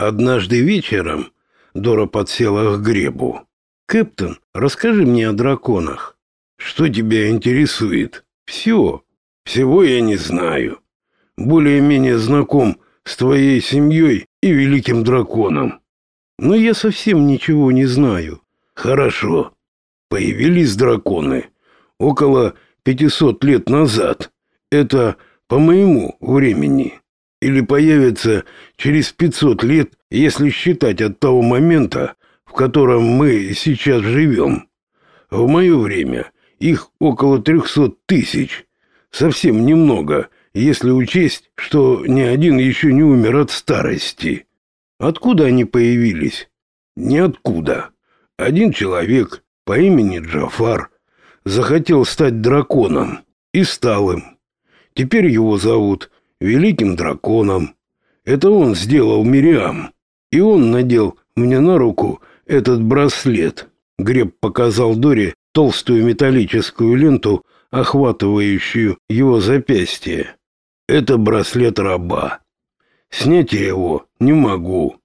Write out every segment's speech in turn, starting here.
Однажды вечером Дора подсела к гребу. «Кэптон, расскажи мне о драконах. Что тебя интересует?» «Все. Всего я не знаю. Более-менее знаком с твоей семьей и великим драконом. Но я совсем ничего не знаю. Хорошо. Появились драконы около 500 лет назад. Это по моему времени или появится через 500 лет, если считать от того момента, в котором мы сейчас живем. В мое время их около 300 тысяч. Совсем немного, если учесть, что ни один еще не умер от старости. Откуда они появились? Ниоткуда. Один человек по имени Джафар захотел стать драконом и стал им. Теперь его зовут великим драконом. Это он сделал Мириам, и он надел мне на руку этот браслет. Греб показал Доре толстую металлическую ленту, охватывающую его запястье. Это браслет раба. Снять я его не могу.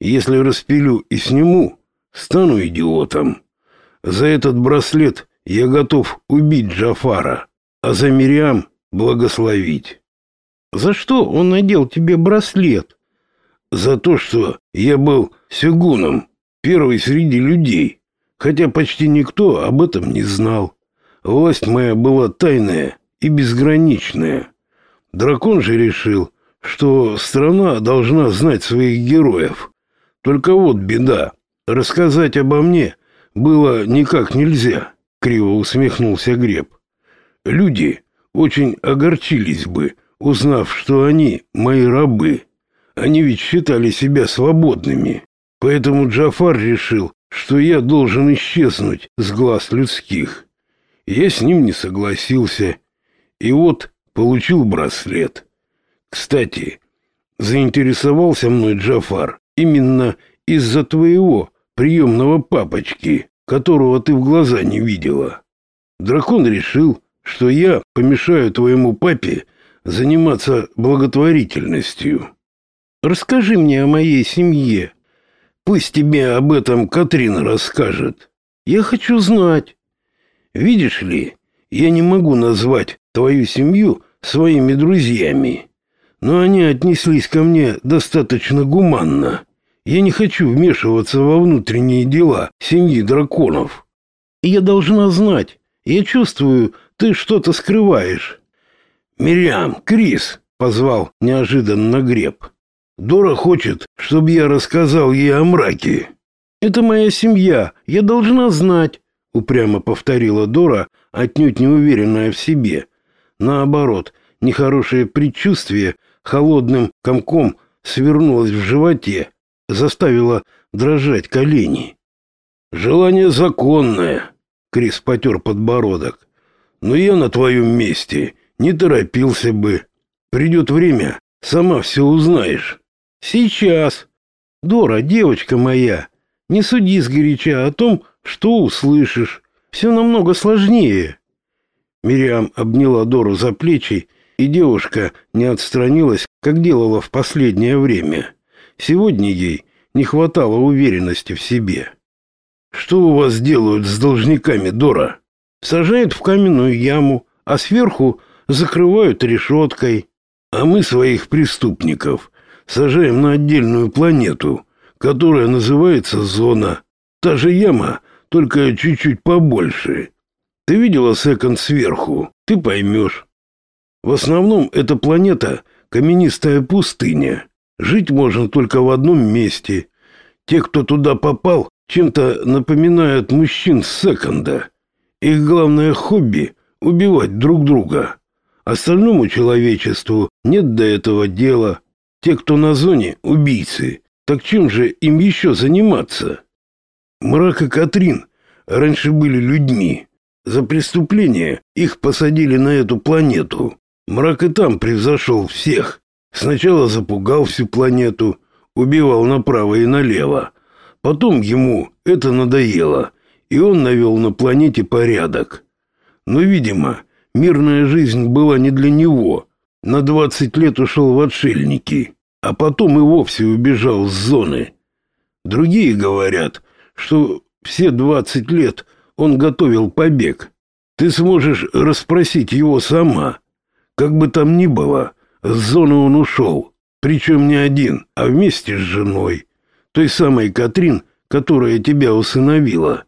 Если распилю и сниму, стану идиотом. За этот браслет я готов убить Джафара, а за Мириам благословить. За что он надел тебе браслет? За то, что я был сёгуном, первый среди людей, хотя почти никто об этом не знал. Власть моя была тайная и безграничная. Дракон же решил, что страна должна знать своих героев. Только вот беда. Рассказать обо мне было никак нельзя, криво усмехнулся Греб. Люди очень огорчились бы, узнав, что они мои рабы. Они ведь считали себя свободными. Поэтому Джафар решил, что я должен исчезнуть с глаз людских. Я с ним не согласился. И вот получил браслет. Кстати, заинтересовался мной Джафар именно из-за твоего приемного папочки, которого ты в глаза не видела. Дракон решил, что я помешаю твоему папе заниматься благотворительностью. Расскажи мне о моей семье. Пусть тебе об этом Катрина расскажет. Я хочу знать. Видишь ли, я не могу назвать твою семью своими друзьями, но они отнеслись ко мне достаточно гуманно. Я не хочу вмешиваться во внутренние дела семьи драконов. Я должна знать. Я чувствую, ты что-то скрываешь. «Мириам, Крис!» — позвал неожиданно Греб. «Дора хочет, чтобы я рассказал ей о мраке». «Это моя семья, я должна знать», — упрямо повторила Дора, отнюдь не уверенная в себе. Наоборот, нехорошее предчувствие холодным комком свернулось в животе, заставило дрожать колени. «Желание законное», — Крис потер подбородок. «Но я на твоем месте не торопился бы. Придет время, сама все узнаешь. Сейчас. Дора, девочка моя, не суди сгоряча о том, что услышишь. Все намного сложнее. Мириам обняла Дору за плечи, и девушка не отстранилась, как делала в последнее время. Сегодня ей не хватало уверенности в себе. Что у вас делают с должниками, Дора? Сажают в каменную яму, а сверху закрывают решеткой, а мы своих преступников сажаем на отдельную планету, которая называется зона. Та же яма, только чуть-чуть побольше. Ты видела секонд сверху, ты поймешь. В основном эта планета каменистая пустыня. Жить можно только в одном месте. Те, кто туда попал, чем-то напоминают мужчин с секонда. Их главное хобби убивать друг друга. Остальному человечеству нет до этого дела. Те, кто на зоне, убийцы. Так чем же им еще заниматься? Мрак и Катрин раньше были людьми. За преступление их посадили на эту планету. Мрак и там превзошел всех. Сначала запугал всю планету, убивал направо и налево. Потом ему это надоело, и он навел на планете порядок. Но, видимо, Мирная жизнь была не для него. На двадцать лет ушел в отшельники. а потом и вовсе убежал с зоны. Другие говорят, что все двадцать лет он готовил побег. Ты сможешь расспросить его сама. Как бы там ни было, с зоны он ушел. Причем не один, а вместе с женой. Той самой Катрин, которая тебя усыновила.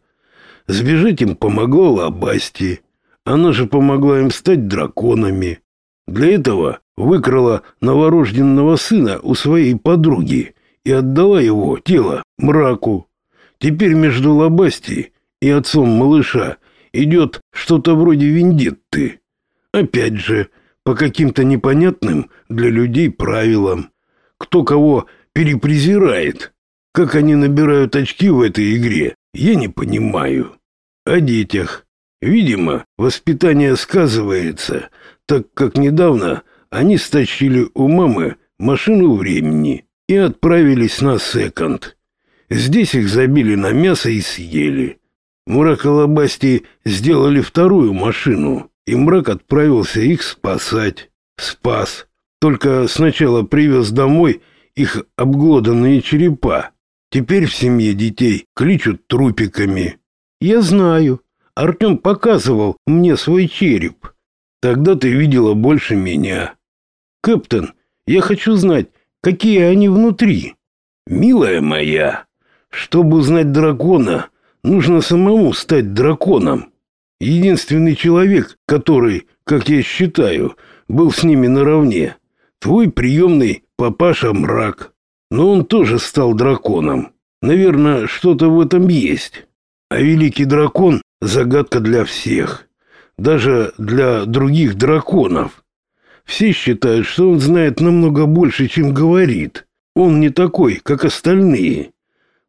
Сбежать им помогла Лабасти. Она же помогла им стать драконами. Для этого выкрала новорожденного сына у своей подруги и отдала его тело мраку. Теперь между Лабасти и отцом малыша идет что-то вроде вендетты. Опять же, по каким-то непонятным для людей правилам. Кто кого перепрезирает. Как они набирают очки в этой игре, я не понимаю. О детях. Видимо, воспитание сказывается, так как недавно они стащили у мамы машину времени и отправились на секонд. Здесь их забили на мясо и съели. Мрак и Лобасти сделали вторую машину, и Мрак отправился их спасать. Спас. Только сначала привез домой их обглоданные черепа. Теперь в семье детей кличут трупиками. Я знаю. Артем показывал мне свой череп. Тогда ты видела больше меня. Кэптен, я хочу знать, какие они внутри. Милая моя, чтобы узнать дракона, нужно самому стать драконом. Единственный человек, который, как я считаю, был с ними наравне, твой приемный папаша Мрак. Но он тоже стал драконом. Наверное, что-то в этом есть. А великий дракон — загадка для всех. Даже для других драконов. Все считают, что он знает намного больше, чем говорит. Он не такой, как остальные.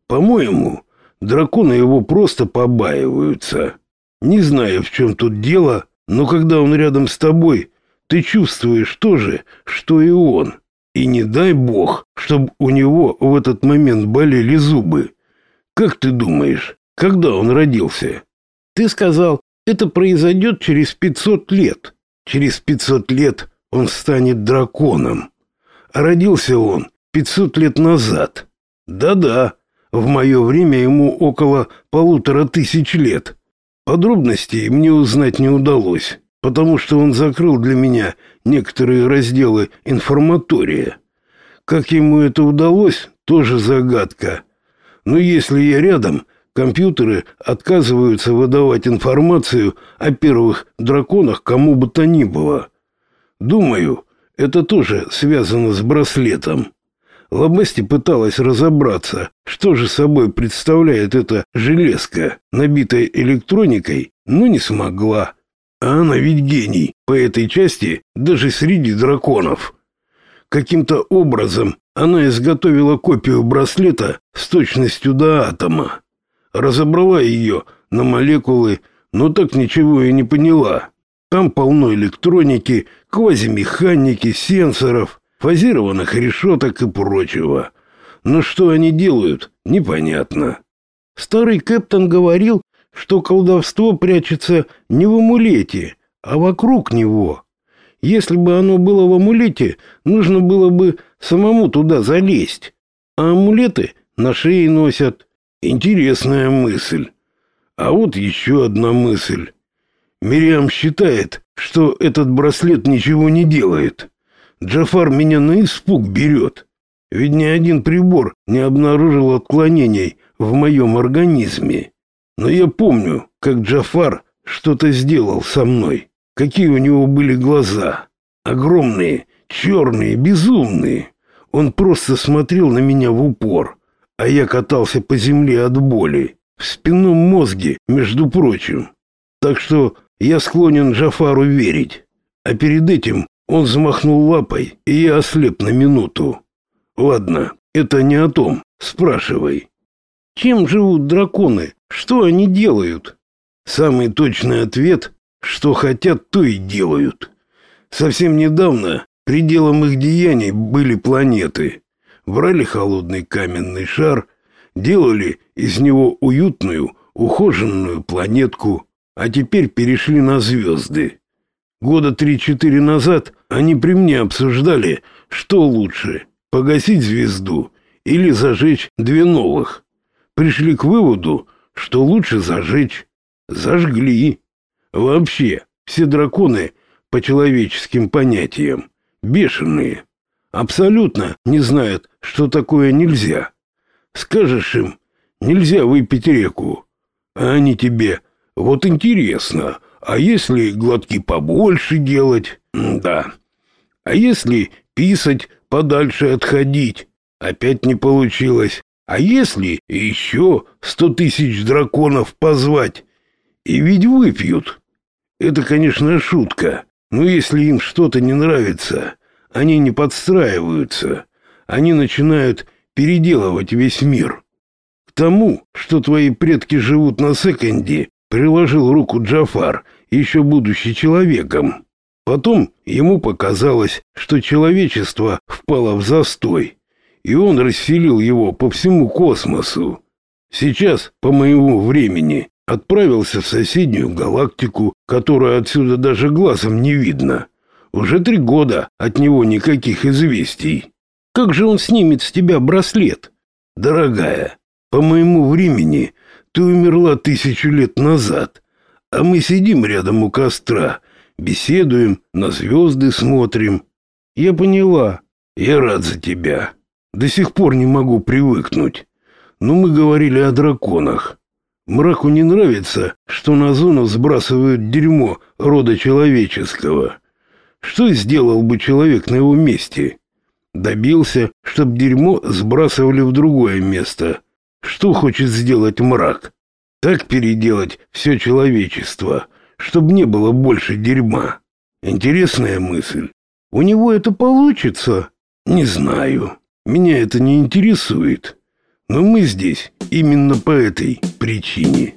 По-моему, драконы его просто побаиваются. Не знаю, в чем тут дело, но когда он рядом с тобой, ты чувствуешь то же, что и он. И не дай бог, чтобы у него в этот момент болели зубы. Как ты думаешь, когда он родился? Ты сказал, это произойдет через 500 лет. Через 500 лет он станет драконом. Родился он 500 лет назад. Да-да, в мое время ему около полутора тысяч лет. Подробностей мне узнать не удалось, потому что он закрыл для меня некоторые разделы информатория. Как ему это удалось, тоже загадка. Но если я рядом, компьютеры отказываются выдавать информацию о первых драконах кому бы то ни было. Думаю, это тоже связано с браслетом. Лобасти пыталась разобраться, что же собой представляет эта железка, набитая электроникой, но не смогла. А она ведь гений по этой части даже среди драконов. Каким-то образом она изготовила копию браслета с точностью до атома. Разобрала ее на молекулы, но так ничего и не поняла. Там полно электроники, квазимеханики, сенсоров, фазированных решеток и прочего. Но что они делают, непонятно. Старый капитан говорил, что колдовство прячется не в амулете, а вокруг него. Если бы оно было в амулете, нужно было бы самому туда залезть. А амулеты на шее носят. Интересная мысль. А вот еще одна мысль. Мириам считает, что этот браслет ничего не делает. Джафар меня на испуг берет. Ведь ни один прибор не обнаружил отклонений в моем организме. Но я помню, как Джафар что-то сделал со мной. Какие у него были глаза. Огромные, черные, безумные. Он просто смотрел на меня в упор, а я катался по земле от боли. В спинном мозге, между прочим. Так что я склонен Джафару верить. А перед этим он взмахнул лапой, и я ослеп на минуту. Ладно, это не о том. Спрашивай. Чем живут драконы? Что они делают? Самый точный ответ что хотят, то и делают. Совсем недавно пределом их деяний были планеты. Брали холодный каменный шар, делали из него уютную, ухоженную планетку, а теперь перешли на звезды. Года три-четыре назад они при мне обсуждали, что лучше погасить звезду или зажечь две новых. Пришли к выводу, что лучше зажечь. Зажгли. Вообще, все драконы по человеческим понятиям бешеные. Абсолютно не знают, что такое нельзя. Скажешь им, нельзя выпить реку, а они тебе, вот интересно, а если глотки побольше делать? Да. А если писать подальше отходить? Опять не получилось. А если еще сто тысяч драконов позвать? И ведь выпьют. Это, конечно, шутка. Но если им что-то не нравится, они не подстраиваются. Они начинают переделывать весь мир. К тому, что твои предки живут на секонде, приложил руку Джафар, еще будучи человеком. Потом ему показалось, что человечество впало в застой, и он расселил его по всему космосу. Сейчас, по моему времени, отправился в соседнюю галактику, которую отсюда даже глазом не видно. Уже три года от него никаких известий. Как же он снимет с тебя браслет? Дорогая, по моему времени ты умерла тысячу лет назад, а мы сидим рядом у костра, беседуем, на звезды смотрим. Я поняла. Я рад за тебя. До сих пор не могу привыкнуть. Но мы говорили о драконах. Мраку не нравится, что на зону сбрасывают дерьмо рода человеческого. Что сделал бы человек на его месте? Добился, чтобы дерьмо сбрасывали в другое место. Что хочет сделать мрак? Так переделать все человечество, чтобы не было больше дерьма. Интересная мысль. У него это получится? Не знаю. Меня это не интересует. Но мы здесь именно по этой причине.